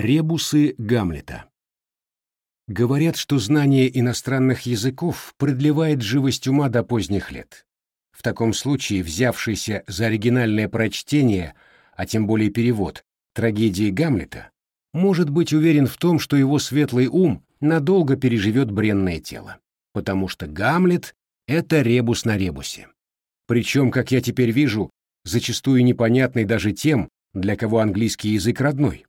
Ребусы Гамлета. Говорят, что знание иностранных языков продлевает живость ума до поздних лет. В таком случае взявшийся за оригинальное прочтение, а тем более перевод, трагедии Гамлета, может быть уверен в том, что его светлый ум надолго переживет бренное тело, потому что Гамлет — это ребус на ребусе. Причем, как я теперь вижу, зачастую непонятный даже тем, для кого английский язык родной.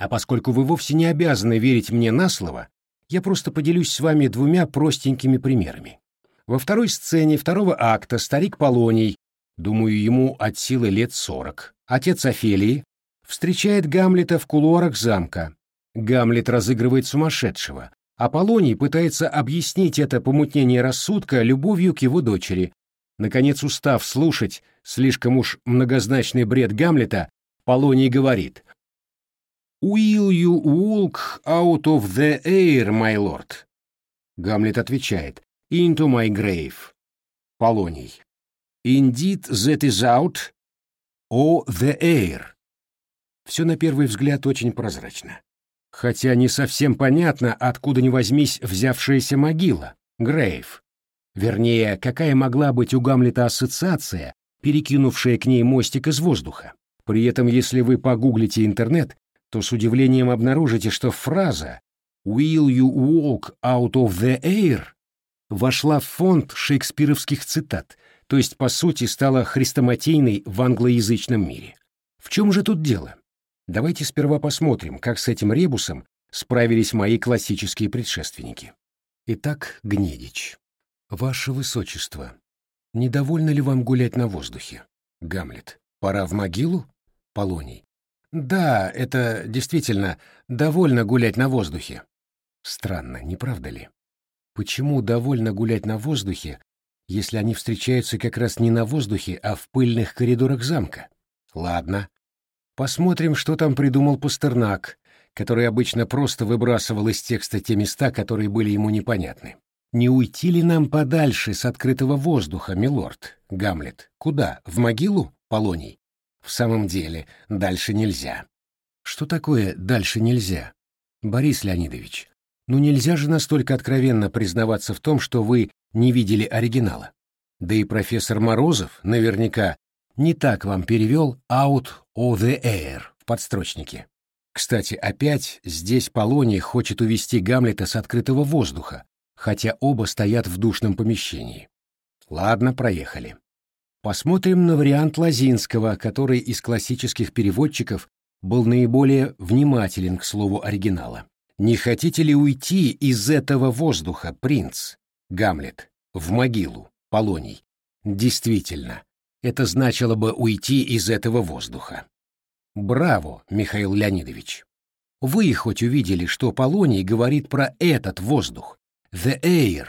А поскольку вы вовсе не обязаны верить мне на слово, я просто поделюсь с вами двумя простенькими примерами. Во второй сцене второго акта старик Полоний, думаю, ему от силы лет сорок, отец Офелии, встречает Гамлета в кулуарах замка. Гамлет разыгрывает сумасшедшего, а Полоний пытается объяснить это помутнение рассудка любовью к его дочери. Наконец, устав слушать слишком уж многозначный бред Гамлета, Полоний говорит «Will you walk out of the air, my lord?» Гамлет отвечает «Into my grave». Полоний. «Indeed that is out, or the air». Все на первый взгляд очень прозрачно. Хотя не совсем понятно, откуда ни возьмись взявшаяся могила, грейв. Вернее, какая могла быть у Гамлета ассоциация, перекинувшая к ней мостик из воздуха. При этом, если вы погуглите интернет, то с удивлением обнаружите, что фраза «Will you walk out of the air» вошла в фонд шекспировских цитат, то есть, по сути, стала хрестоматийной в англоязычном мире. В чем же тут дело? Давайте сперва посмотрим, как с этим ребусом справились мои классические предшественники. Итак, Гнедич. Ваше Высочество, недовольно ли вам гулять на воздухе? Гамлет. Пора в могилу? Полоний. Да, это действительно довольно гулять на воздухе. Странно, не правда ли? Почему довольно гулять на воздухе, если они встречаются как раз не на воздухе, а в пыльных коридорах замка? Ладно. Посмотрим, что там придумал Пастернак, который обычно просто выбрасывал из текста те места, которые были ему непонятны. Не уйти ли нам подальше с открытого воздуха, милорд? Гамлет. Куда? В могилу? Полоний. В самом деле, дальше нельзя. Что такое «дальше нельзя»? Борис Леонидович, ну нельзя же настолько откровенно признаваться в том, что вы не видели оригинала. Да и профессор Морозов наверняка не так вам перевел «out of the air» в подстрочнике. Кстати, опять здесь Полоний хочет увести Гамлета с открытого воздуха, хотя оба стоят в душном помещении. Ладно, проехали. Посмотрим на вариант Лазинского, который из классических переводчиков был наиболее внимателен к слову оригинала. «Не хотите ли уйти из этого воздуха, принц?» Гамлет. В могилу. Полоний. Действительно, это значило бы уйти из этого воздуха. Браво, Михаил Леонидович. Вы хоть увидели, что Полоний говорит про этот воздух, the air,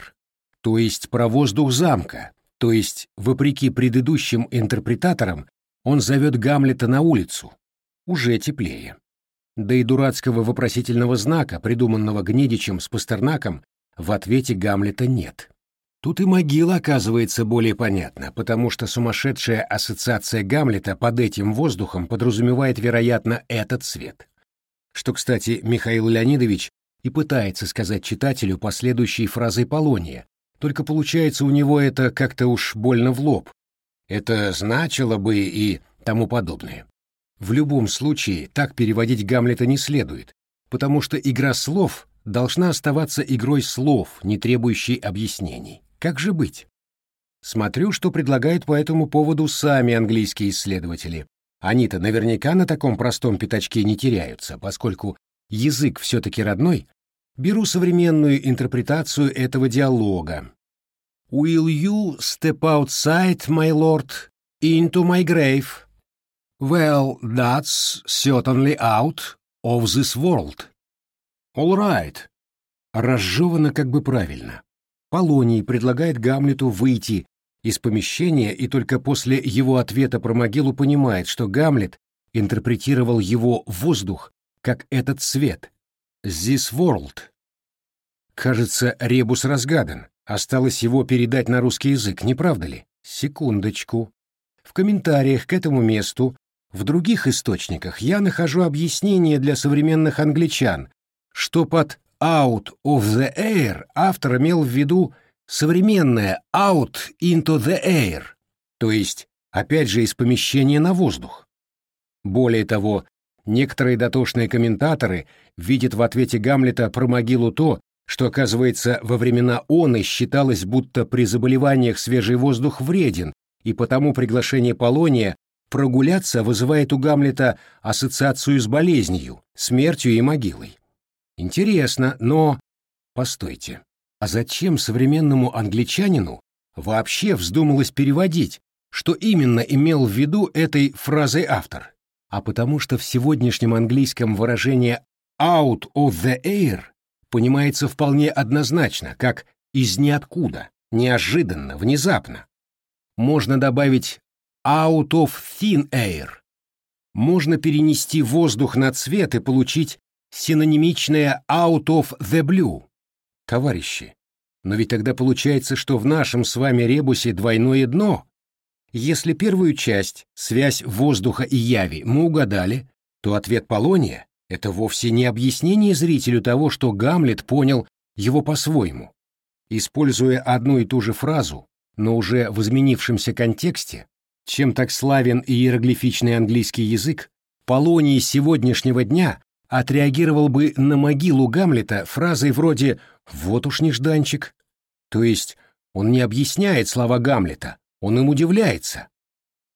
то есть про воздух замка, то есть, вопреки предыдущим интерпретаторам, он зовет Гамлета на улицу. Уже теплее. Да и дурацкого вопросительного знака, придуманного Гнедичем с Пастернаком, в ответе Гамлета нет. Тут и могила оказывается более понятна, потому что сумасшедшая ассоциация Гамлета под этим воздухом подразумевает, вероятно, этот цвет. Что, кстати, Михаил Леонидович и пытается сказать читателю последующей фразой Полония, только получается у него это как-то уж больно в лоб. Это значило бы и тому подобное. В любом случае, так переводить Гамлета не следует, потому что игра слов должна оставаться игрой слов, не требующей объяснений. Как же быть? Смотрю, что предлагают по этому поводу сами английские исследователи. Они-то наверняка на таком простом пятачке не теряются, поскольку язык все-таки родной, беру современную интерпретацию этого диалога. «Will you step outside, my lord, into my grave?» «Well, that's certainly out of this world». «All right». Разжевано как бы правильно. Полоний предлагает Гамлету выйти из помещения и только после его ответа про могилу понимает, что Гамлет интерпретировал его воздух как этот свет. «This world». Кажется, ребус разгадан. Осталось его передать на русский язык, не правда ли? Секундочку. В комментариях к этому месту В других источниках я нахожу объяснение для современных англичан, что под «out of the air» автор имел в виду современное «out into the air», то есть, опять же, из помещения на воздух. Более того, некоторые дотошные комментаторы видят в ответе Гамлета про могилу то, что, оказывается, во времена оны считалось, будто при заболеваниях свежий воздух вреден, и потому приглашение Полония прогуляться вызывает у Гамлета ассоциацию с болезнью, смертью и могилой. Интересно, но... Постойте, а зачем современному англичанину вообще вздумалось переводить, что именно имел в виду этой фразой автор? А потому что в сегодняшнем английском выражение «out of the air» понимается вполне однозначно, как «из ниоткуда», неожиданно, внезапно. Можно добавить out of thin air. Можно перенести воздух на цвет и получить синонимичное out of the blue. Товарищи, но ведь тогда получается, что в нашем с вами ребусе двойное дно. Если первую часть, связь воздуха и яви, мы угадали, то ответ Полония — это вовсе не объяснение зрителю того, что Гамлет понял его по-своему. Используя одну и ту же фразу, но уже в изменившемся контексте, чем так славен иероглифичный английский язык, Полоний сегодняшнего дня отреагировал бы на могилу Гамлета фразой вроде «вот уж нежданчик». То есть он не объясняет слова Гамлета, он им удивляется.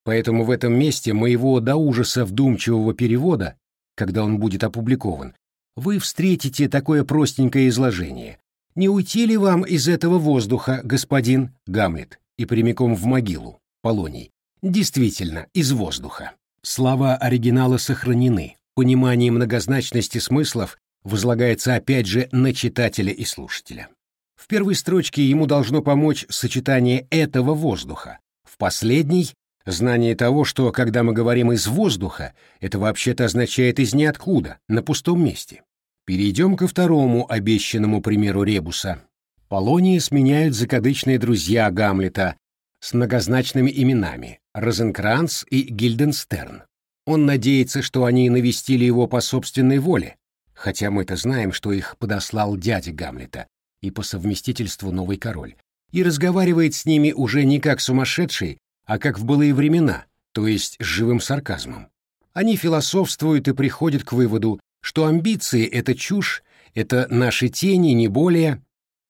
Поэтому в этом месте моего до ужаса вдумчивого перевода, когда он будет опубликован, вы встретите такое простенькое изложение. Не уйти ли вам из этого воздуха, господин Гамлет, и прямиком в могилу, Полоний? Действительно, из воздуха. Слова оригинала сохранены. Понимание многозначности смыслов возлагается опять же на читателя и слушателя. В первой строчке ему должно помочь сочетание этого воздуха. В последней — знание того, что, когда мы говорим «из воздуха», это вообще-то означает «из ниоткуда», на пустом месте. Перейдем ко второму обещанному примеру ребуса. Полонии сменяют закадычные друзья Гамлета с многозначными именами Розенкранц и Гильденстерн. Он надеется, что они навестили его по собственной воле, хотя мы-то знаем, что их подослал дядя Гамлета и по совместительству новый король, и разговаривает с ними уже не как сумасшедший, а как в былые времена, то есть с живым сарказмом. Они философствуют и приходят к выводу, что амбиции — это чушь, это наши тени, не более.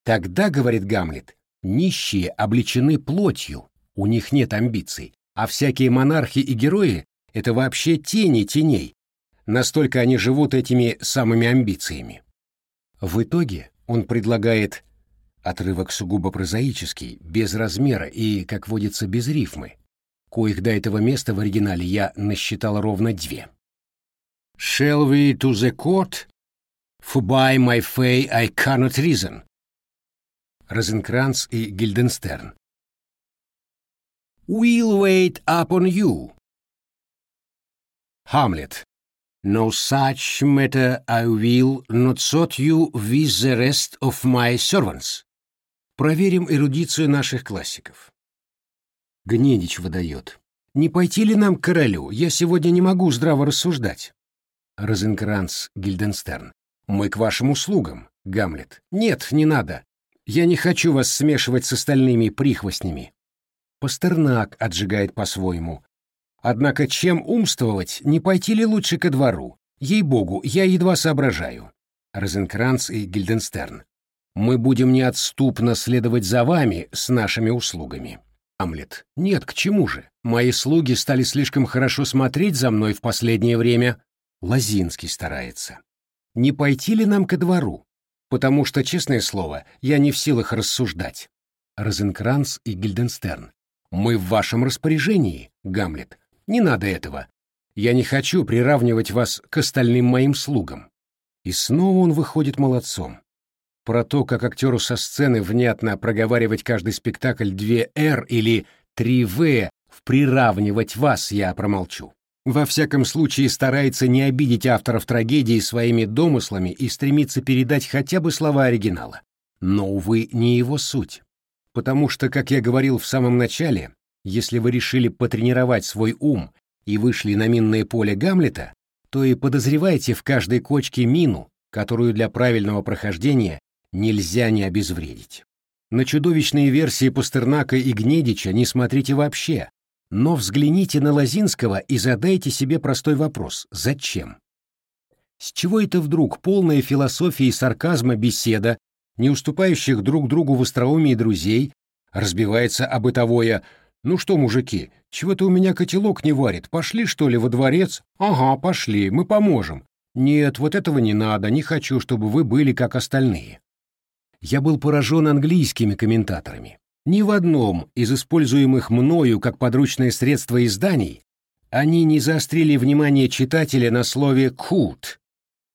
Тогда, говорит Гамлет, нищие обличены плотью, у них нет амбиций, а всякие монархи и герои — это вообще тени теней, настолько они живут этими самыми амбициями. В итоге он предлагает отрывок сугубо прозаический, без размера и, как водится, без рифмы, коих до этого места в оригинале я насчитал ровно две. Shall we to the court? For by my fay I cannot reason. Розенкранц и Гильденстерн. We'll wait upon you. Hamlet. No such matter I will not sort you with the rest of my servants. Проверим эрудицию наших классиков. Гнедич выдает. Не пойти ли нам к королю? Я сегодня не могу здраво рассуждать. Розенкранц Гильденстерн. «Мы к вашим услугам, Гамлет. Нет, не надо. Я не хочу вас смешивать с остальными прихвостнями». Пастернак отжигает по-своему. «Однако чем умствовать, не пойти ли лучше ко двору? Ей-богу, я едва соображаю». Розенкранц и Гильденстерн. «Мы будем неотступно следовать за вами с нашими услугами». Гамлет. «Нет, к чему же? Мои слуги стали слишком хорошо смотреть за мной в последнее время». Лазинский старается. Не пойти ли нам ко двору? Потому что, честное слово, я не в силах рассуждать. Розенкранц и Гильденстерн. Мы в вашем распоряжении, Гамлет. Не надо этого. Я не хочу приравнивать вас к остальным моим слугам. И снова он выходит молодцом. Про то, как актеру со сцены внятно проговаривать каждый спектакль две «Р» или три «В», в «приравнивать вас» я промолчу во всяком случае старается не обидеть авторов трагедии своими домыслами и стремится передать хотя бы слова оригинала. Но, увы, не его суть. Потому что, как я говорил в самом начале, если вы решили потренировать свой ум и вышли на минное поле Гамлета, то и подозревайте в каждой кочке мину, которую для правильного прохождения нельзя не обезвредить. На чудовищные версии Пастернака и Гнедича не смотрите вообще, но взгляните на Лозинского и задайте себе простой вопрос «Зачем?». С чего это вдруг полная философия и сарказма беседа, не уступающих друг другу в остроумии друзей, разбивается об бытовое «Ну что, мужики, чего-то у меня котелок не варит, пошли, что ли, во дворец?» «Ага, пошли, мы поможем». «Нет, вот этого не надо, не хочу, чтобы вы были как остальные». Я был поражен английскими комментаторами. Ни в одном из используемых мною как подручное средство изданий они не заострили внимание читателя на слове «кут».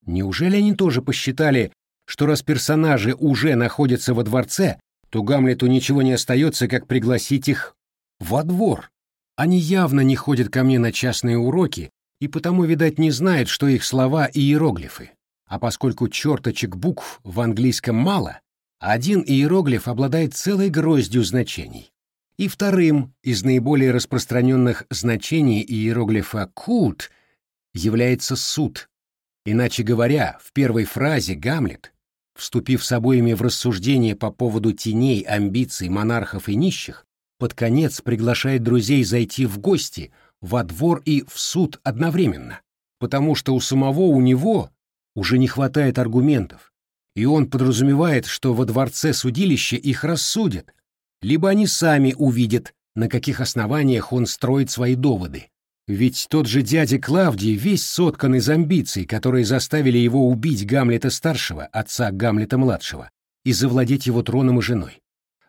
Неужели они тоже посчитали, что раз персонажи уже находятся во дворце, то Гамлету ничего не остается, как пригласить их во двор? Они явно не ходят ко мне на частные уроки и потому, видать, не знают, что их слова — иероглифы. А поскольку черточек букв в английском мало, один иероглиф обладает целой гроздью значений. И вторым из наиболее распространенных значений иероглифа «кут» является «суд». Иначе говоря, в первой фразе Гамлет, вступив с обоими в рассуждение по поводу теней, амбиций монархов и нищих, под конец приглашает друзей зайти в гости, во двор и в суд одновременно, потому что у самого у него уже не хватает аргументов, и он подразумевает, что во дворце судилища их рассудят, либо они сами увидят, на каких основаниях он строит свои доводы. Ведь тот же дядя Клавдий весь соткан из амбиций, которые заставили его убить Гамлета-старшего, отца Гамлета-младшего, и завладеть его троном и женой.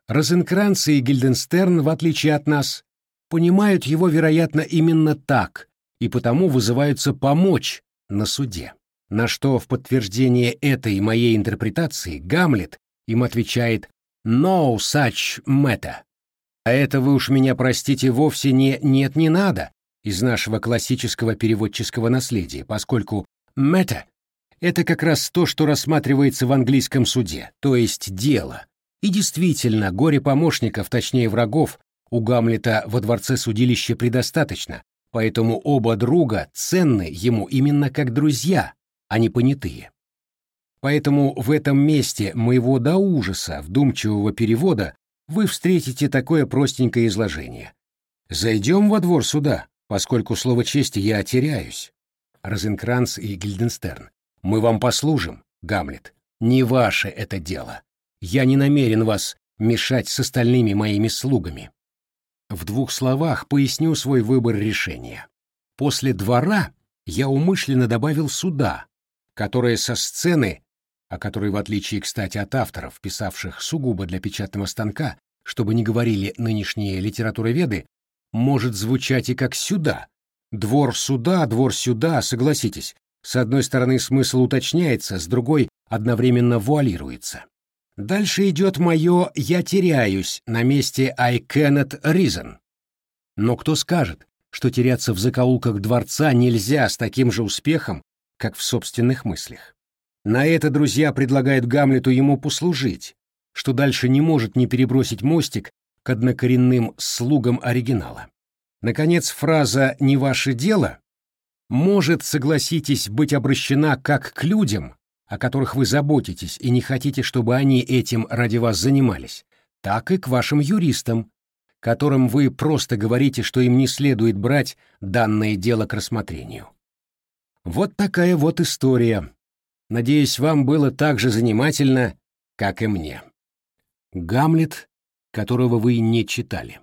Розенкранц и Гильденстерн, в отличие от нас, понимают его, вероятно, именно так, и потому вызываются помочь на суде. На что в подтверждение этой моей интерпретации Гамлет им отвечает «No such matter». А это вы уж меня простите вовсе не «нет, не надо» из нашего классического переводческого наследия, поскольку «matter» — это как раз то, что рассматривается в английском суде, то есть дело. И действительно, горе помощников, точнее врагов, у Гамлета во дворце судилища предостаточно, поэтому оба друга ценны ему именно как друзья, а не понятые. Поэтому в этом месте моего до ужаса вдумчивого перевода вы встретите такое простенькое изложение. «Зайдем во двор суда, поскольку слово чести я теряюсь». Розенкранц и Гильденстерн. «Мы вам послужим, Гамлет. Не ваше это дело. Я не намерен вас мешать с остальными моими слугами». В двух словах поясню свой выбор решения. После двора я умышленно добавил суда, которая со сцены, о которой, в отличие, кстати, от авторов, писавших сугубо для печатного станка, чтобы не говорили нынешние литературоведы, может звучать и как «сюда». Двор сюда, двор сюда, согласитесь. С одной стороны смысл уточняется, с другой одновременно вуалируется. Дальше идет мое «я теряюсь» на месте «I cannot reason». Но кто скажет, что теряться в закоулках дворца нельзя с таким же успехом, как в собственных мыслях. На это друзья предлагают Гамлету ему послужить, что дальше не может не перебросить мостик к однокоренным слугам оригинала. Наконец, фраза «не ваше дело» может, согласитесь, быть обращена как к людям, о которых вы заботитесь и не хотите, чтобы они этим ради вас занимались, так и к вашим юристам, которым вы просто говорите, что им не следует брать данное дело к рассмотрению. Вот такая вот история. Надеюсь, вам было так же занимательно, как и мне. Гамлет, которого вы не читали.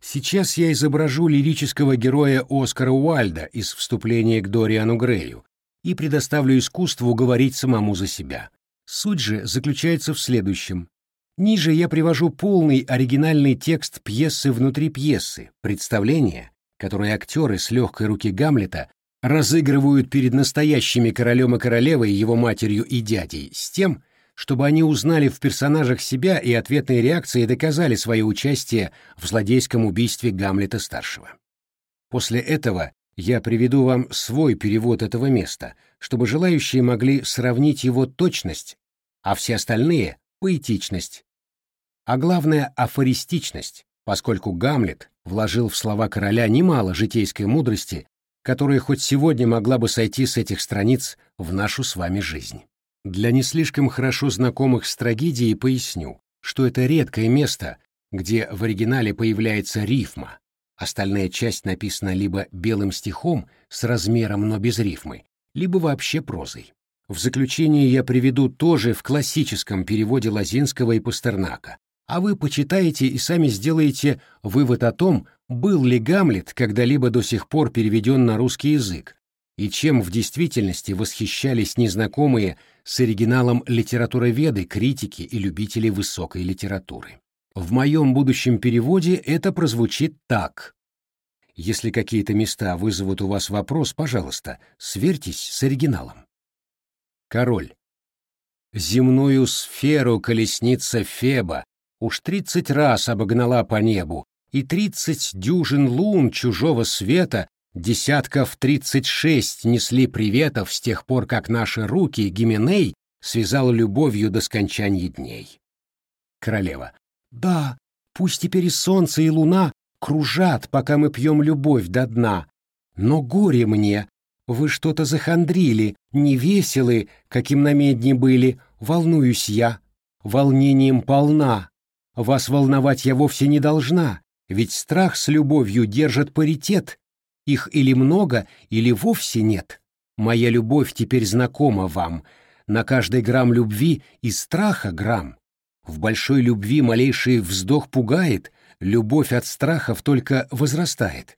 Сейчас я изображу лирического героя Оскара Уальда из вступления к Дориану Грею и предоставлю искусству говорить самому за себя. Суть же заключается в следующем. Ниже я привожу полный оригинальный текст пьесы внутри пьесы, представление, которое актеры с легкой руки Гамлета разыгрывают перед настоящими королем и королевой, его матерью и дядей, с тем, чтобы они узнали в персонажах себя и ответной реакции доказали свое участие в злодейском убийстве Гамлета-старшего. После этого я приведу вам свой перевод этого места, чтобы желающие могли сравнить его точность, а все остальные — поэтичность. А главное — афористичность, поскольку Гамлет вложил в слова короля немало житейской мудрости, которая хоть сегодня могла бы сойти с этих страниц в нашу с вами жизнь. Для не слишком хорошо знакомых с трагедией поясню, что это редкое место, где в оригинале появляется рифма. Остальная часть написана либо белым стихом с размером, но без рифмы, либо вообще прозой. В заключение я приведу тоже в классическом переводе Лазинского и Пастернака, а вы почитаете и сами сделаете вывод о том, был ли Гамлет когда-либо до сих пор переведен на русский язык, и чем в действительности восхищались незнакомые с оригиналом литературоведы, критики и любители высокой литературы. В моем будущем переводе это прозвучит так. Если какие-то места вызовут у вас вопрос, пожалуйста, сверьтесь с оригиналом. Король. Земную сферу колесница Феба уж тридцать раз обогнала по небу, и тридцать дюжин лун чужого света, десятков тридцать шесть несли приветов с тех пор, как наши руки Гименей связал любовью до скончания дней. Королева. Да, пусть теперь и солнце, и луна кружат, пока мы пьем любовь до дна. Но горе мне, вы что-то захандрили, невеселы, каким на медне были, волнуюсь я. Волнением полна. Вас волновать я вовсе не должна, ведь страх с любовью держит паритет. Их или много, или вовсе нет. Моя любовь теперь знакома вам. На каждый грамм любви и страха грамм. В большой любви малейший вздох пугает, любовь от страхов только возрастает.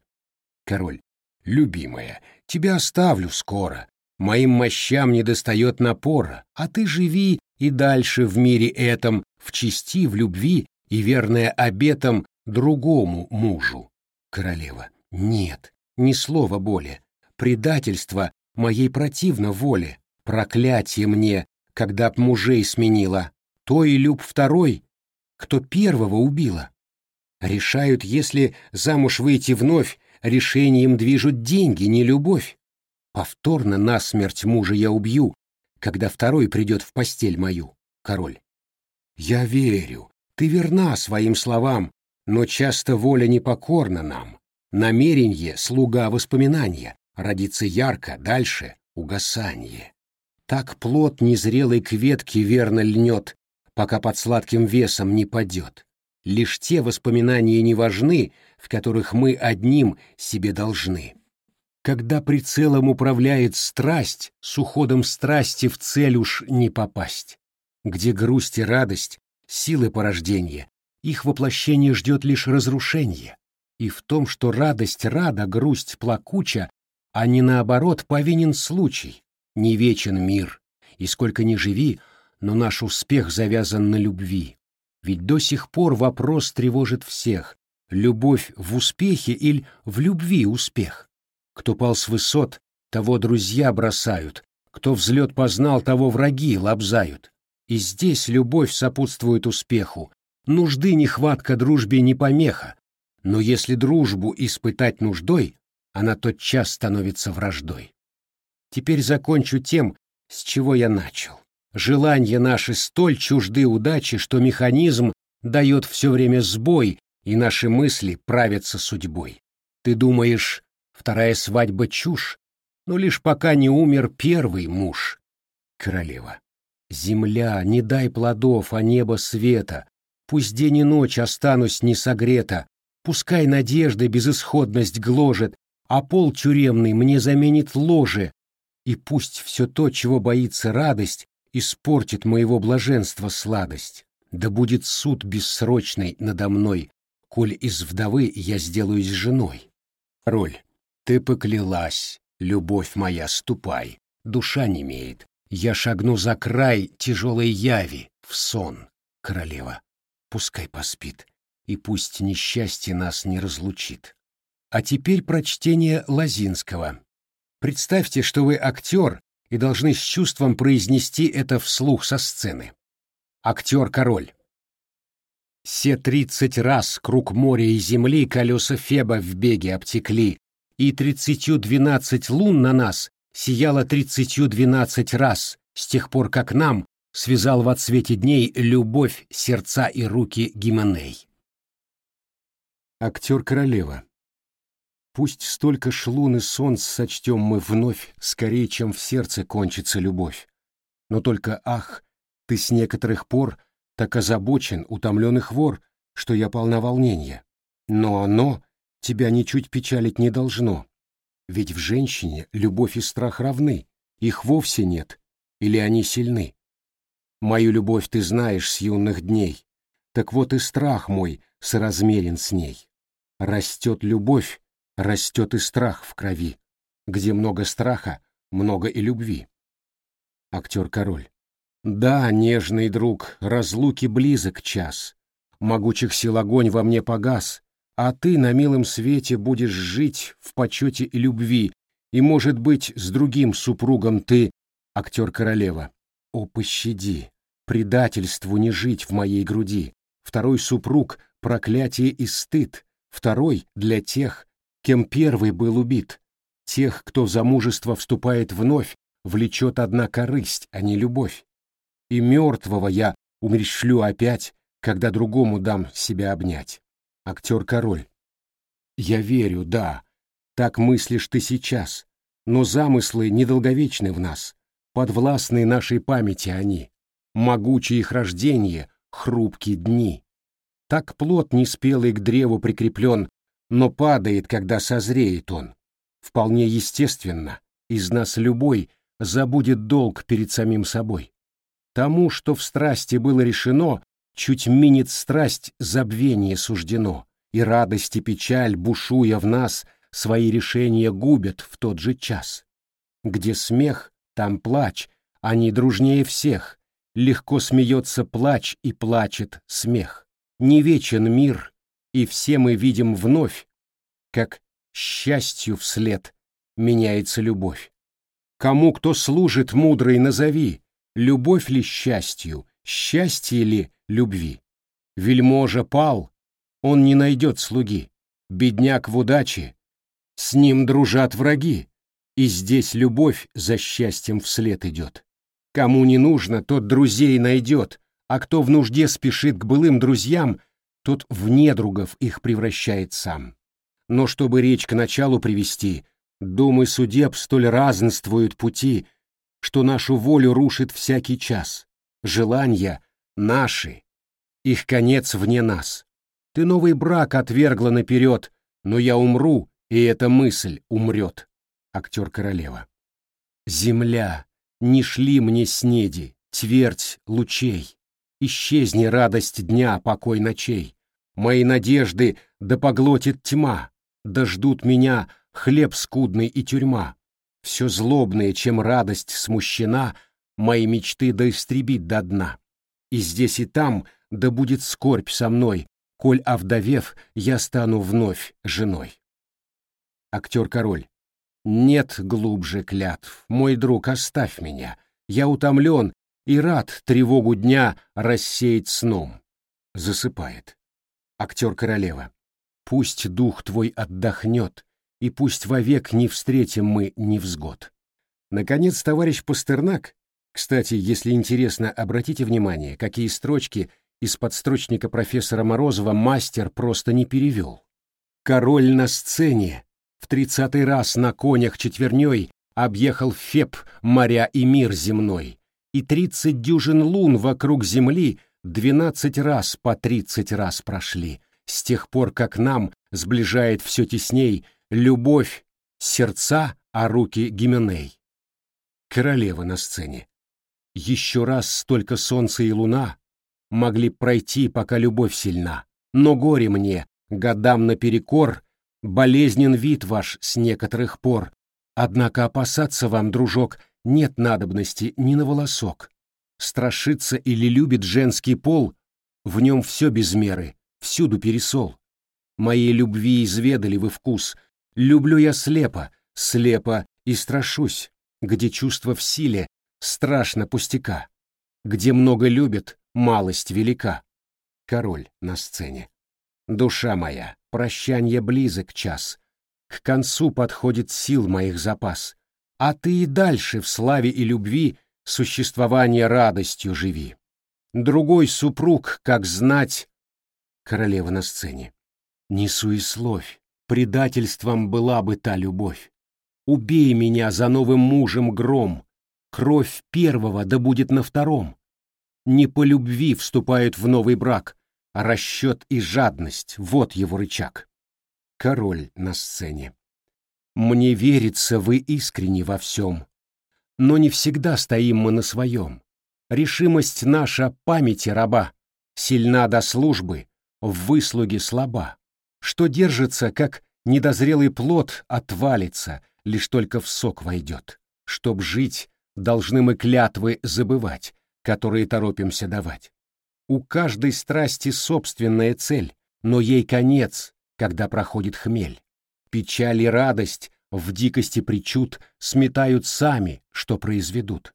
Король. Любимая, тебя оставлю скоро. Моим мощам не достает напора, а ты живи и дальше в мире этом, в чести, в любви и верная обетам другому мужу. Королева. Нет, ни слова более. Предательство моей противно воле. Проклятие мне, когда б мужей сменила. То и люб второй, кто первого убила. Решают, если замуж выйти вновь, решением движут деньги, не любовь. Повторно насмерть мужа я убью, когда второй придет в постель мою, король. Я верю, ты верна своим словам, но часто воля непокорна нам. Намеренье — слуга воспоминания, родится ярко, дальше — угасание. Так плод незрелой кветки верно льнет, пока под сладким весом не падет. Лишь те воспоминания не важны, в которых мы одним себе должны. Когда прицелом управляет страсть, с уходом страсти в цель уж не попасть. Где грусть и радость, силы порождения, их воплощение ждет лишь разрушение. И в том, что радость рада, грусть плакуча, а не наоборот повинен случай, не вечен мир, и сколько ни живи, но наш успех завязан на любви. Ведь до сих пор вопрос тревожит всех. Любовь в успехе или в любви успех? Кто пал с высот, того друзья бросают, кто взлет познал, того враги лобзают. И здесь любовь сопутствует успеху. Нужды нехватка дружбе не помеха. Но если дружбу испытать нуждой, она тотчас становится враждой. Теперь закончу тем, с чего я начал. Желания наши столь чужды удачи, что механизм дает все время сбой, и наши мысли правятся судьбой. Ты думаешь, вторая свадьба чушь, но лишь пока не умер первый муж. Королева. Земля, не дай плодов, а небо света. Пусть день и ночь останусь не согрета. Пускай надежды безысходность гложет, а пол тюремный мне заменит ложе. И пусть все то, чего боится радость, испортит моего блаженства сладость. Да будет суд бессрочный надо мной, коль из вдовы я сделаюсь женой. Роль. Ты поклялась, любовь моя, ступай, душа не имеет. Я шагну за край тяжелой яви, в сон, королева. Пускай поспит, и пусть несчастье нас не разлучит. А теперь прочтение Лазинского. Представьте, что вы актер и должны с чувством произнести это вслух со сцены. Актер-король. Все тридцать раз круг моря и земли колеса Феба в беге обтекли, и тридцатью двенадцать лун на нас сияло тридцатью двенадцать раз с тех пор, как нам связал в отсвете дней любовь сердца и руки Гименей. Актер королева. Пусть столько шлун и солнц сочтем мы вновь, скорее, чем в сердце кончится любовь. Но только, ах, ты с некоторых пор так озабочен, утомленных вор, что я полна волнения. Но оно тебя ничуть печалить не должно. Ведь в женщине любовь и страх равны, их вовсе нет, или они сильны. Мою любовь ты знаешь с юных дней, так вот и страх мой соразмерен с ней. Растет любовь, растет и страх в крови. Где много страха, много и любви. Актер-король. Да, нежный друг, разлуки близок час. Могучих сил огонь во мне погас, а ты на милом свете будешь жить в почете и любви, и, может быть, с другим супругом ты, актер-королева. О, пощади, предательству не жить в моей груди. Второй супруг — проклятие и стыд, второй — для тех, кем первый был убит. Тех, кто в замужество вступает вновь, влечет одна корысть, а не любовь. И мертвого я умерщвлю опять, когда другому дам себя обнять. Актер-король. Я верю, да, так мыслишь ты сейчас, но замыслы недолговечны в нас, подвластны нашей памяти они, могучие их рождение, хрупкие дни. Так плод неспелый к древу прикреплен, но падает, когда созреет он. Вполне естественно, из нас любой забудет долг перед самим собой. Тому, что в страсти было решено, чуть минет страсть, забвение суждено, и радость и печаль, бушуя в нас, свои решения губят в тот же час. Где смех, там плач, они дружнее всех, легко смеется плач и плачет смех. Не вечен мир, и все мы видим вновь, как счастью вслед меняется любовь. Кому кто служит, мудрый назови, любовь ли счастью, счастье ли любви. Вельможа пал, он не найдет слуги, бедняк в удаче, с ним дружат враги, и здесь любовь за счастьем вслед идет. Кому не нужно, тот друзей найдет, а кто в нужде спешит к былым друзьям — тот в недругов их превращает сам. Но чтобы речь к началу привести, думы судеб столь разнствуют пути, что нашу волю рушит всякий час. Желания наши, их конец вне нас. Ты новый брак отвергла наперед, но я умру, и эта мысль умрет. Актер королева. Земля, не шли мне снеди, твердь лучей. Исчезни радость дня, покой ночей. Мои надежды да поглотит тьма, да ждут меня хлеб скудный и тюрьма. Все злобное, чем радость смущена, мои мечты да истребит до дна. И здесь и там да будет скорбь со мной, коль овдовев, я стану вновь женой. Актер-король. Нет глубже клятв, мой друг, оставь меня. Я утомлен и рад тревогу дня рассеять сном. Засыпает. Актер королева. Пусть дух твой отдохнет, и пусть вовек не встретим мы невзгод. Наконец, товарищ Пастернак, кстати, если интересно, обратите внимание, какие строчки из подстрочника профессора Морозова мастер просто не перевел. Король на сцене, в тридцатый раз на конях четверней объехал Феб, моря и мир земной, и тридцать дюжин лун вокруг земли двенадцать раз по тридцать раз прошли, с тех пор, как нам сближает все тесней любовь сердца, а руки Гименей. Королева на сцене. Еще раз столько солнца и луна могли пройти, пока любовь сильна, но горе мне, годам наперекор, болезнен вид ваш с некоторых пор, однако опасаться вам, дружок, нет надобности ни на волосок. Страшится или любит женский пол, в нем все без меры, всюду пересол. Моей любви изведали вы вкус, люблю я слепо, слепо и страшусь, где чувство в силе, страшно пустяка, где много любят, малость велика. Король на сцене. Душа моя, прощанье близок час, к концу подходит сил моих запас, а ты и дальше в славе и любви существование радостью живи. Другой супруг, как знать, королева на сцене. Не суесловь, предательством была бы та любовь. Убей меня за новым мужем гром, кровь первого да будет на втором. Не по любви вступают в новый брак, а расчет и жадность — вот его рычаг. Король на сцене. Мне верится, вы искренни во всем. Но не всегда стоим мы на своем. Решимость наша памяти раба, сильна до службы, в выслуге слаба. Что держится, как недозрелый плод, отвалится, лишь только в сок войдет. Чтоб жить, должны мы клятвы забывать, которые торопимся давать. У каждой страсти собственная цель, но ей конец, когда проходит хмель. Печаль и радость в дикости причуд сметают сами, что произведут.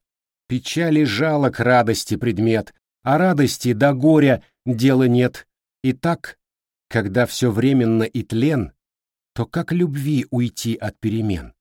Печали жалок радости предмет, а радости до горя дела нет. И так, когда все временно и тлен, то как любви уйти от перемен?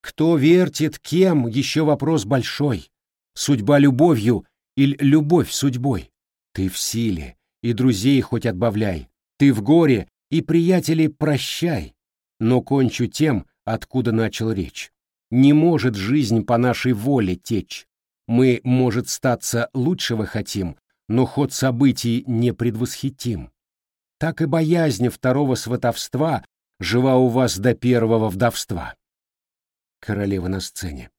Кто вертит кем, еще вопрос большой. Судьба любовью или любовь судьбой? Ты в силе, и друзей хоть отбавляй. Ты в горе, и приятелей прощай. Но кончу тем, откуда начал речь. Не может жизнь по нашей воле течь. Мы, может, статься лучшего хотим, но ход событий не предвосхитим. Так и боязнь второго сватовства жива у вас до первого вдовства. Королева на сцене.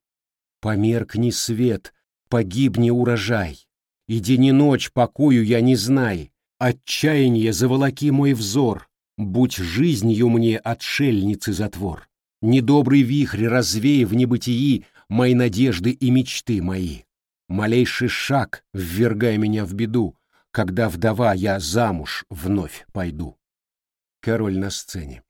Померкни свет, погибни урожай. И день и ночь покою я не знай. Отчаяние заволоки мой взор. Будь жизнью мне отшельницы затвор. Недобрый вихрь развей в небытии Мои надежды и мечты мои. Малейший шаг ввергай меня в беду, Когда вдова я замуж вновь пойду. Король на сцене.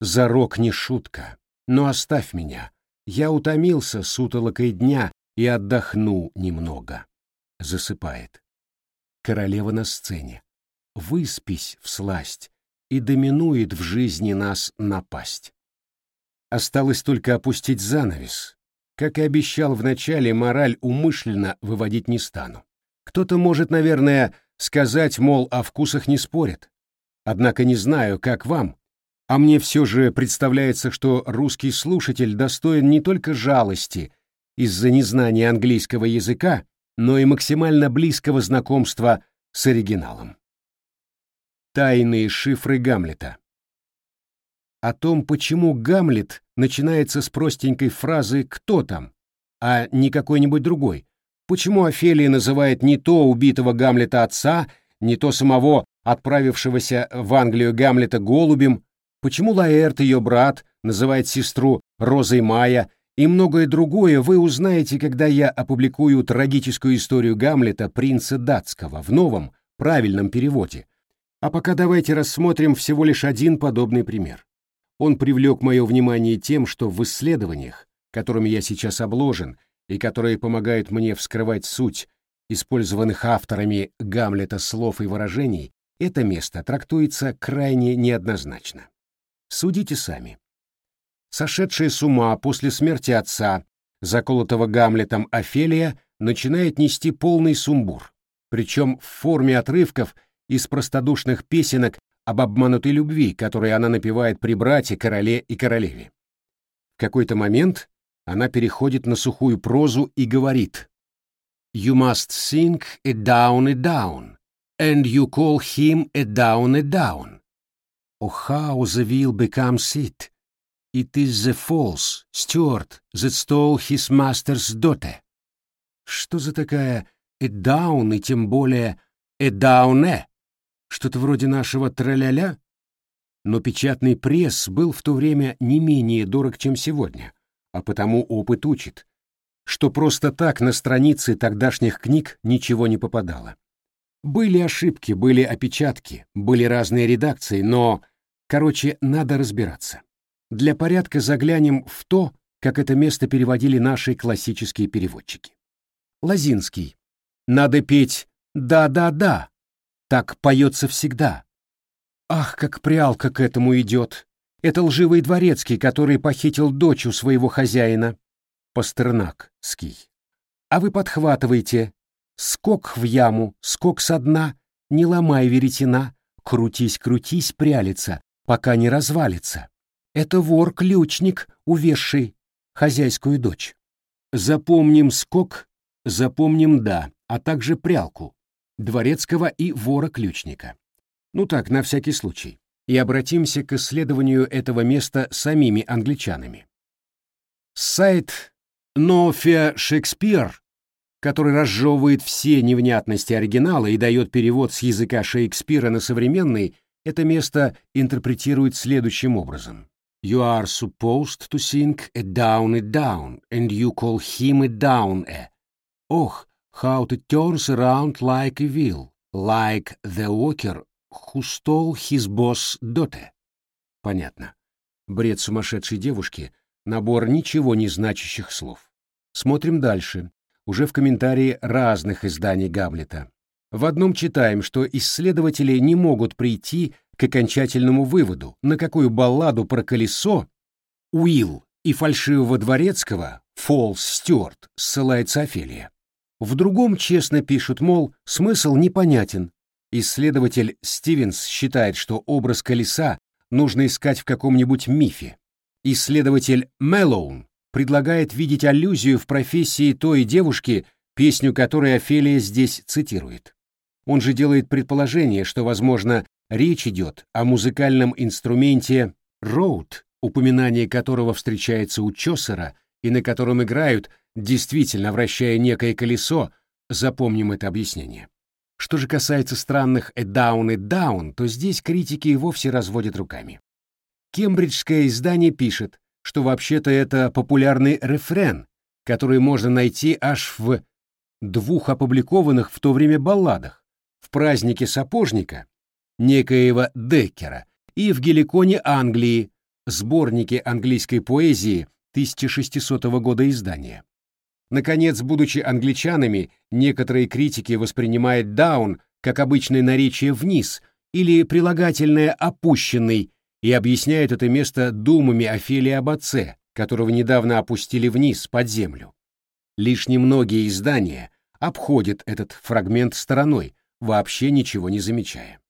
Зарок не шутка, но оставь меня. Я утомился сутолокой дня и отдохну немного. Засыпает. Королева на сцене. Выспись в сласть, и доминует в жизни нас напасть. Осталось только опустить занавес. Как и обещал вначале, мораль умышленно выводить не стану. Кто-то может, наверное, сказать, мол, о вкусах не спорят. Однако не знаю, как вам, а мне все же представляется, что русский слушатель достоин не только жалости из-за незнания английского языка, но и максимально близкого знакомства с оригиналом. Тайные шифры Гамлета о том, почему Гамлет начинается с простенькой фразы «кто там?», а не какой-нибудь другой, почему Офелия называет не то убитого Гамлета отца, не то самого отправившегося в Англию Гамлета голубем, почему Лаэрт, ее брат, называет сестру Розой Майя, и многое другое вы узнаете, когда я опубликую трагическую историю Гамлета принца датского в новом, правильном переводе. А пока давайте рассмотрим всего лишь один подобный пример. Он привлек мое внимание тем, что в исследованиях, которыми я сейчас обложен и которые помогают мне вскрывать суть использованных авторами Гамлета слов и выражений, это место трактуется крайне неоднозначно. Судите сами. Сошедшая с ума после смерти отца, заколотого Гамлетом Офелия, начинает нести полный сумбур, причем в форме отрывков из простодушных песенок об обманутой любви, которую она напевает при брате, короле и королеве. В какой-то момент она переходит на сухую прозу и говорит «You must sing a down a down, and you call him a down a down. Oh, how the will becomes it. It is the false steward that stole his master's daughter». Что за такая «a down» и тем более «a downe»? Что-то вроде нашего траля-ля, но печатный пресс был в то время не менее дорог, чем сегодня, а потому опыт учит, что просто так на страницы тогдашних книг ничего не попадало. Были ошибки, были опечатки, были разные редакции, но, короче, надо разбираться. Для порядка заглянем в то, как это место переводили наши классические переводчики. Лазинский. Надо петь «да-да-да», так поется всегда. Ах, как прялка к этому идет. Это лживый дворецкий, который похитил дочь у своего хозяина. Пастернак, ский. А вы подхватываете. Скок в яму, скок со дна, не ломай веретена, крутись, крутись, прялится, пока не развалится. Это вор-ключник, увезший хозяйскую дочь. Запомним скок, запомним да, а также прялку, дворецкого и вора-ключника. Ну так, на всякий случай. И обратимся к исследованию этого места самими англичанами. Сайт Нофия Шекспир, который разжевывает все невнятности оригинала и дает перевод с языка Шекспира на современный, это место интерпретирует следующим образом. You are supposed to sing a down a down, and you call him a down a. Ох, how it turns around like a wheel, like the walker who stole his boss daughter. Понятно. Бред сумасшедшей девушки, набор ничего не значащих слов. Смотрим дальше, уже в комментарии разных изданий Гамлета. В одном читаем, что исследователи не могут прийти к окончательному выводу, на какую балладу про колесо Уилл и фальшивого дворецкого Фолс Стюарт ссылается Офелия. В другом честно пишут, мол, смысл непонятен. Исследователь Стивенс считает, что образ колеса нужно искать в каком-нибудь мифе. Исследователь Мэллоун предлагает видеть аллюзию в профессии той девушки, песню которой Офелия здесь цитирует. Он же делает предположение, что, возможно, Речь идет о музыкальном инструменте роуд, упоминание которого встречается у Чосера и на котором играют, действительно вращая некое колесо, запомним это объяснение. Что же касается странных «a down» и «down», то здесь критики и вовсе разводят руками. Кембриджское издание пишет, что вообще-то это популярный рефрен, который можно найти аж в двух опубликованных в то время балладах «В празднике сапожника» некоего Деккера, и в Геликоне Англии, сборнике английской поэзии 1600 года издания. Наконец, будучи англичанами, некоторые критики воспринимают «даун» как обычное наречие «вниз» или прилагательное «опущенный» и объясняют это место думами Офелии об отце, которого недавно опустили вниз, под землю. Лишь немногие издания обходят этот фрагмент стороной, вообще ничего не замечая.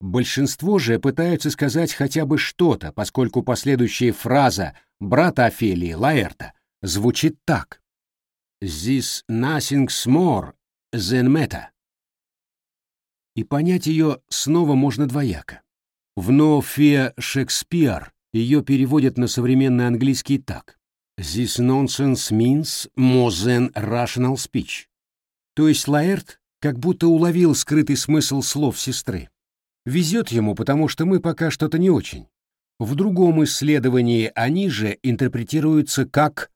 Большинство же пытаются сказать хотя бы что-то, поскольку последующая фраза брата Офелии, Лаэрта, звучит так. «This nothing's more than meta». И понять ее снова можно двояко. В «Нофе Шекспир» ее переводят на современный английский так. «This nonsense means more than rational speech». То есть Лаэрт как будто уловил скрытый смысл слов сестры. Везет ему, потому что мы пока что-то не очень. В другом исследовании они же интерпретируются как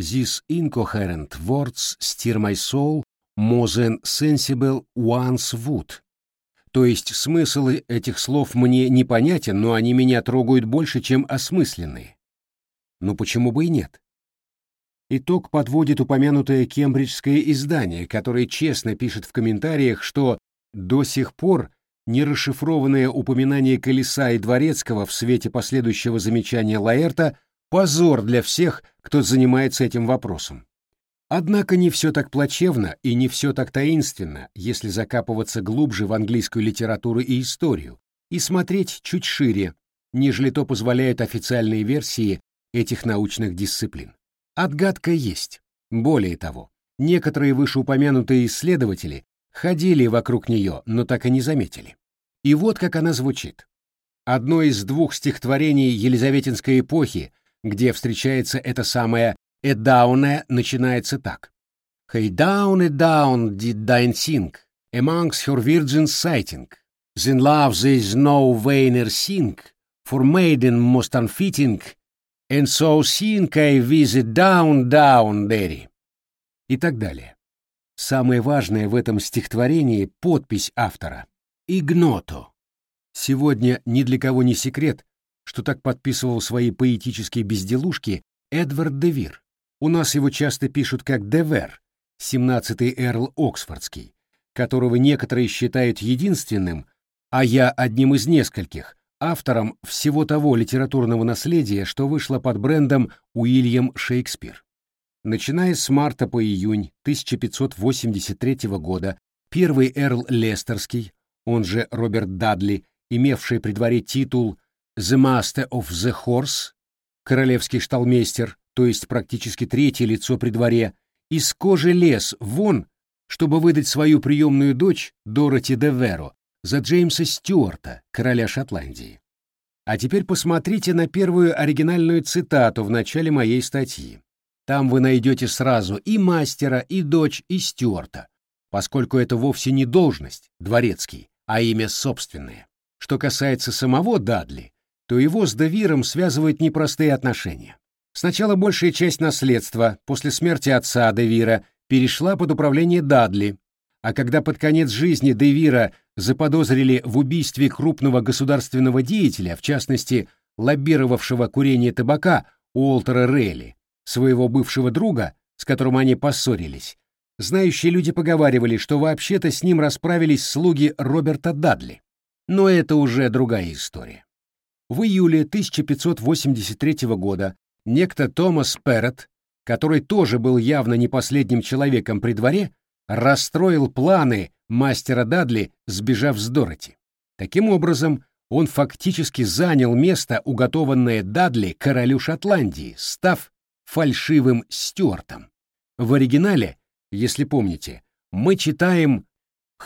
«This incoherent words steer my soul more than sensible once would». То есть смысл этих слов мне непонятен, но они меня трогают больше, чем осмысленные. Ну почему бы и нет? Итог подводит упомянутое кембриджское издание, которое честно пишет в комментариях, что до сих пор нерасшифрованное упоминание Колеса и Дворецкого в свете последующего замечания Лаэрта — позор для всех, кто занимается этим вопросом. Однако не все так плачевно и не все так таинственно, если закапываться глубже в английскую литературу и историю и смотреть чуть шире, нежели то позволяют официальные версии этих научных дисциплин. Отгадка есть. Более того, некоторые вышеупомянутые исследователи ходили вокруг нее, но так и не заметили. И вот как она звучит. Одно из двух стихотворений Елизаветинской эпохи, где встречается это самое «эдауне», начинается так. «Hey down, e down did thine sing, amongst her virgins sighting, then love there's no vainer sing, for maiden most unfitting, and so sing I visit down, down, Derry». И так далее. Самое важное в этом стихотворении — подпись автора. «Игното». Сегодня ни для кого не секрет, что так подписывал свои поэтические безделушки Эдвард де Вир. У нас его часто пишут как Девер, 17-й Эрл Оксфордский, которого некоторые считают единственным, а я одним из нескольких, автором всего того литературного наследия, что вышло под брендом Уильям Шекспир. Начиная с марта по июнь 1583 года первый Эрл Лестерский, он же Роберт Дадли, имевший при дворе титул «The Master of the Horse», королевский шталмейстер, то есть практически третье лицо при дворе, из кожи лез вон, чтобы выдать свою приемную дочь Дороти де Веро за Джеймса Стюарта, короля Шотландии. А теперь посмотрите на первую оригинальную цитату в начале моей статьи. Там вы найдете сразу и мастера, и дочь, и Стюарта, поскольку это вовсе не должность, дворецкий, а имя собственное. Что касается самого Дадли, то его с Девиром связывают непростые отношения. Сначала большая часть наследства после смерти отца Девира перешла под управление Дадли, а когда под конец жизни Девира заподозрили в убийстве крупного государственного деятеля, в частности, лоббировавшего курение табака Уолтера Рейли, своего бывшего друга, с которым они поссорились, знающие люди поговаривали, что вообще-то с ним расправились слуги Роберта Дадли. Но это уже другая история. В июле 1583 года некто Томас Перрет, который тоже был явно не последним человеком при дворе, расстроил планы мастера Дадли, сбежав с Дороти. Таким образом, он фактически занял место, уготованное Дадли королю Шотландии, став фальшивым Стюартом. В оригинале, если помните, мы читаем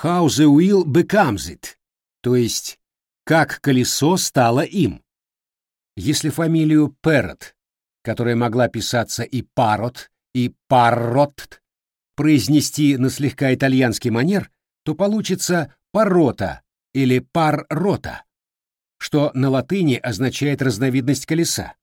«How the wheel becomes it», то есть «как колесо стало им». Если фамилию Перрот, которая могла писаться и Парот, и Паррот, произнести на слегка итальянский манер, то получится «парота» или «паррота», что на латыни означает разновидность колеса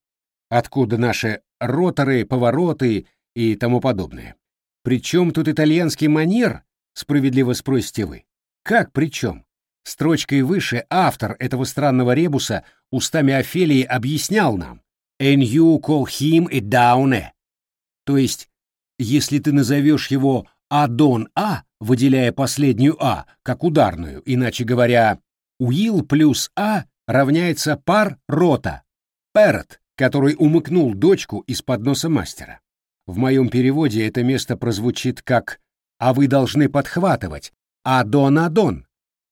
откуда наши роторы, повороты и тому подобное. Причем тут итальянский манер, справедливо спросите вы. Как причем? Строчкой выше автор этого странного ребуса устами Офелии объяснял нам «And you call him a downe», то есть, если ты назовешь его «Адон А», выделяя последнюю «А» как ударную, иначе говоря, «Уилл плюс А» равняется пар рота, «Перрот», который умыкнул дочку из-под носа мастера. В моем переводе это место прозвучит как «А вы должны подхватывать Адон-Адон».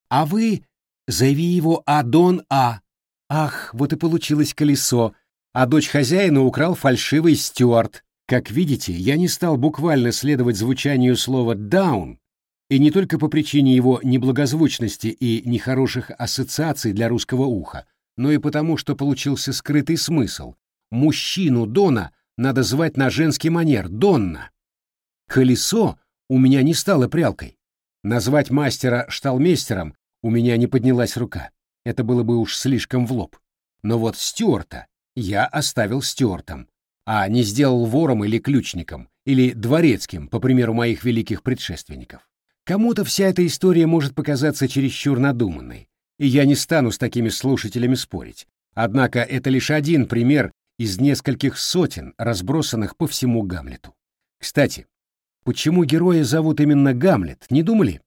А вы зови его Адон-А. Ах, вот и получилось колесо, а дочь хозяина украл фальшивый стюарт. Как видите, я не стал буквально следовать звучанию слова «даун», и не только по причине его неблагозвучности и нехороших ассоциаций для русского уха, но и потому, что получился скрытый смысл. Мужчину Дона надо звать на женский манер Донна. Колесо у меня не стало прялкой. Назвать мастера шталмейстером у меня не поднялась рука. Это было бы уж слишком в лоб. Но вот Стюарта я оставил Стюартом, а не сделал вором или ключником, или дворецким, по примеру моих великих предшественников. Кому-то вся эта история может показаться чересчур надуманной, и я не стану с такими слушателями спорить. Однако это лишь один пример из нескольких сотен, разбросанных по всему Гамлету. Кстати, почему героя зовут именно Гамлет, не думали?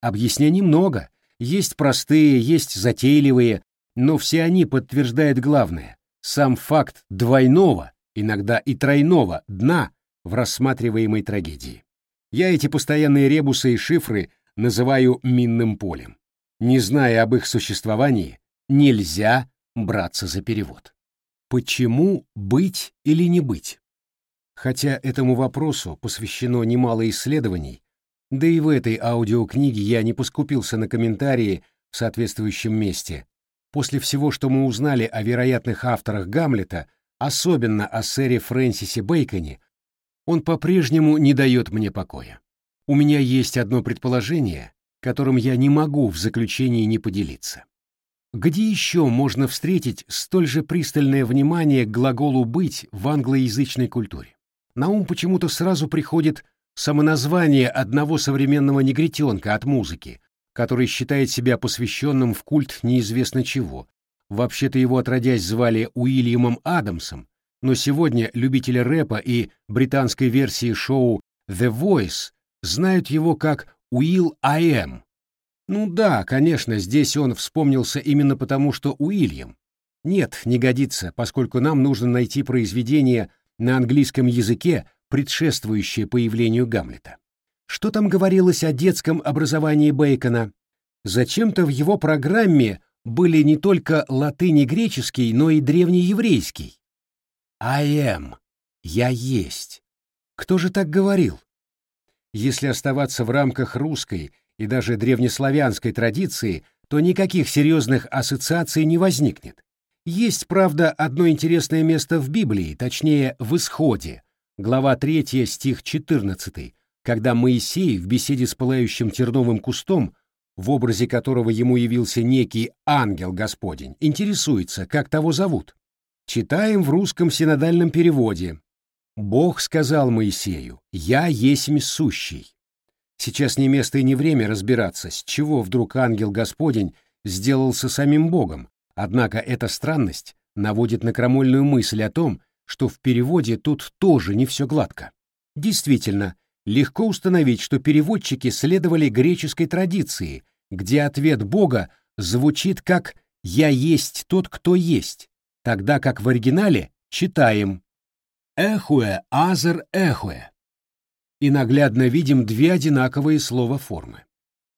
Объяснений много. Есть простые, есть затейливые, но все они подтверждают главное. Сам факт двойного, иногда и тройного дна в рассматриваемой трагедии. Я эти постоянные ребусы и шифры называю минным полем не зная об их существовании, нельзя браться за перевод. Почему быть или не быть? Хотя этому вопросу посвящено немало исследований, да и в этой аудиокниге я не поскупился на комментарии в соответствующем месте. После всего, что мы узнали о вероятных авторах Гамлета, особенно о сэре Фрэнсисе Бэйконе, он по-прежнему не дает мне покоя. У меня есть одно предположение, которым я не могу в заключении не поделиться. Где еще можно встретить столь же пристальное внимание к глаголу «быть» в англоязычной культуре? На ум почему-то сразу приходит самоназвание одного современного негритенка от музыки, который считает себя посвященным в культ неизвестно чего. Вообще-то его отродясь звали Уильямом Адамсом, но сегодня любители рэпа и британской версии шоу The Voice знают его как Уилл А.М. Ну да, конечно, здесь он вспомнился именно потому, что Уильям. Нет, не годится, поскольку нам нужно найти произведение на английском языке, предшествующее появлению Гамлета. Что там говорилось о детском образовании Бейкона? Зачем-то в его программе были не только латынь и греческий, но и древнееврейский. «I am» — «я есть». Кто же так говорил? Если оставаться в рамках русской и даже древнеславянской традиции, то никаких серьезных ассоциаций не возникнет. Есть, правда, одно интересное место в Библии, точнее, в Исходе, глава 3, стих 14, когда Моисей в беседе с пылающим терновым кустом в образе которого ему явился некий ангел Господень, интересуется, как того зовут. Читаем в русском синодальном переводе. «Бог сказал Моисею, «Я есть сущий». Сейчас не место и не время разбираться, с чего вдруг ангел Господень сделался самим Богом, однако эта странность наводит на крамольную мысль о том, что в переводе тут тоже не все гладко. Действительно, легко установить, что переводчики следовали греческой традиции, где ответ Бога звучит как «Я есть тот, кто есть», тогда как в оригинале читаем «Эхуэ азер эхуэ» и наглядно видим две одинаковые слова формы.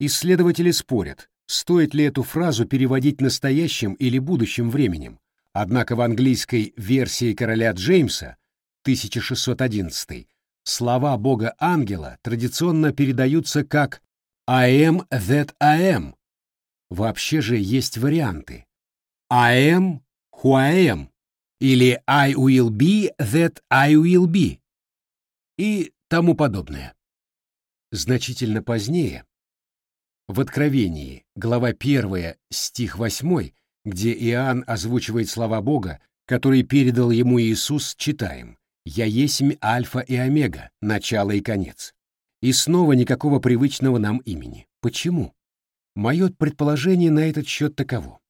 Исследователи спорят, стоит ли эту фразу переводить настоящим или будущим временем, однако в английской версии короля Джеймса 1611 слова бога-ангела традиционно передаются как «I am that I am». Вообще же есть варианты. I am who I am или I will be that I will be и тому подобное. Значительно позднее, в Откровении, глава 1, стих 8, где Иоанн озвучивает слова Бога, которые передал ему Иисус, читаем «Я есть Альфа и Омега, начало и конец». И снова никакого привычного нам имени. Почему? Мое предположение на этот счет таково.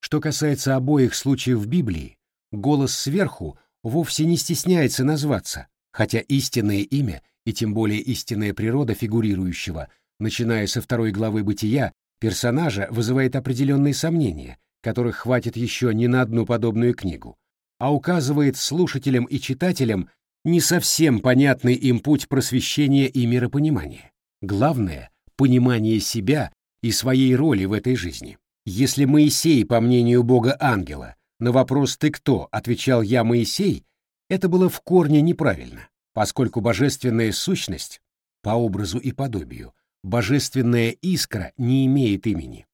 Что касается обоих случаев в Библии, голос сверху вовсе не стесняется назваться, хотя истинное имя и тем более истинная природа фигурирующего, начиная со второй главы «Бытия», персонажа вызывает определенные сомнения, которых хватит еще не на одну подобную книгу, а указывает слушателям и читателям не совсем понятный им путь просвещения и миропонимания. Главное — понимание себя и своей роли в этой жизни. Если Моисей, по мнению Бога-ангела, на вопрос «ты кто?» отвечал «я Моисей», это было в корне неправильно, поскольку божественная сущность, по образу и подобию, божественная искра не имеет имени.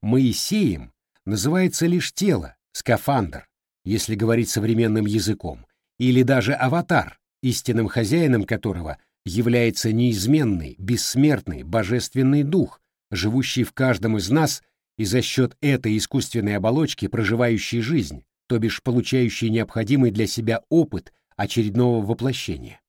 Моисеем называется лишь тело, скафандр, если говорить современным языком, или даже аватар, истинным хозяином которого является неизменный, бессмертный, божественный дух, живущий в каждом из нас и за счет этой искусственной оболочки проживающий жизнь, то бишь получающий необходимый для себя опыт очередного воплощения.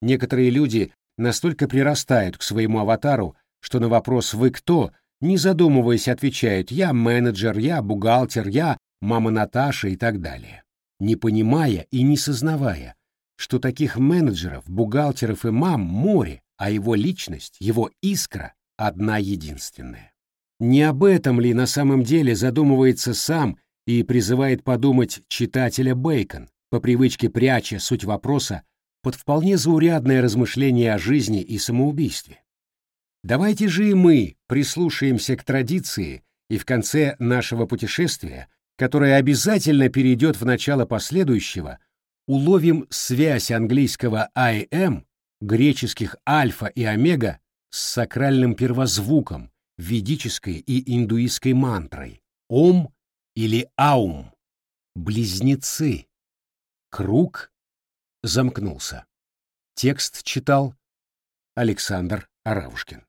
Некоторые люди настолько прирастают к своему аватару, что на вопрос «Вы кто?» не задумываясь отвечают «Я менеджер», «Я бухгалтер», «Я мама Наташа» и так далее не понимая и не сознавая, что таких менеджеров, бухгалтеров и мам море, а его личность, его искра одна единственная. Не об этом ли на самом деле задумывается сам и призывает подумать читателя Бейкон, по привычке пряча суть вопроса под вполне заурядное размышление о жизни и самоубийстве? Давайте же и мы прислушаемся к традиции и в конце нашего путешествия которое обязательно перейдет в начало последующего, уловим связь английского I am, греческих альфа и омега с сакральным первозвуком, ведической и индуистской мантрой Ом или Аум. Близнецы. Круг замкнулся. Текст читал Александр Аравушкин.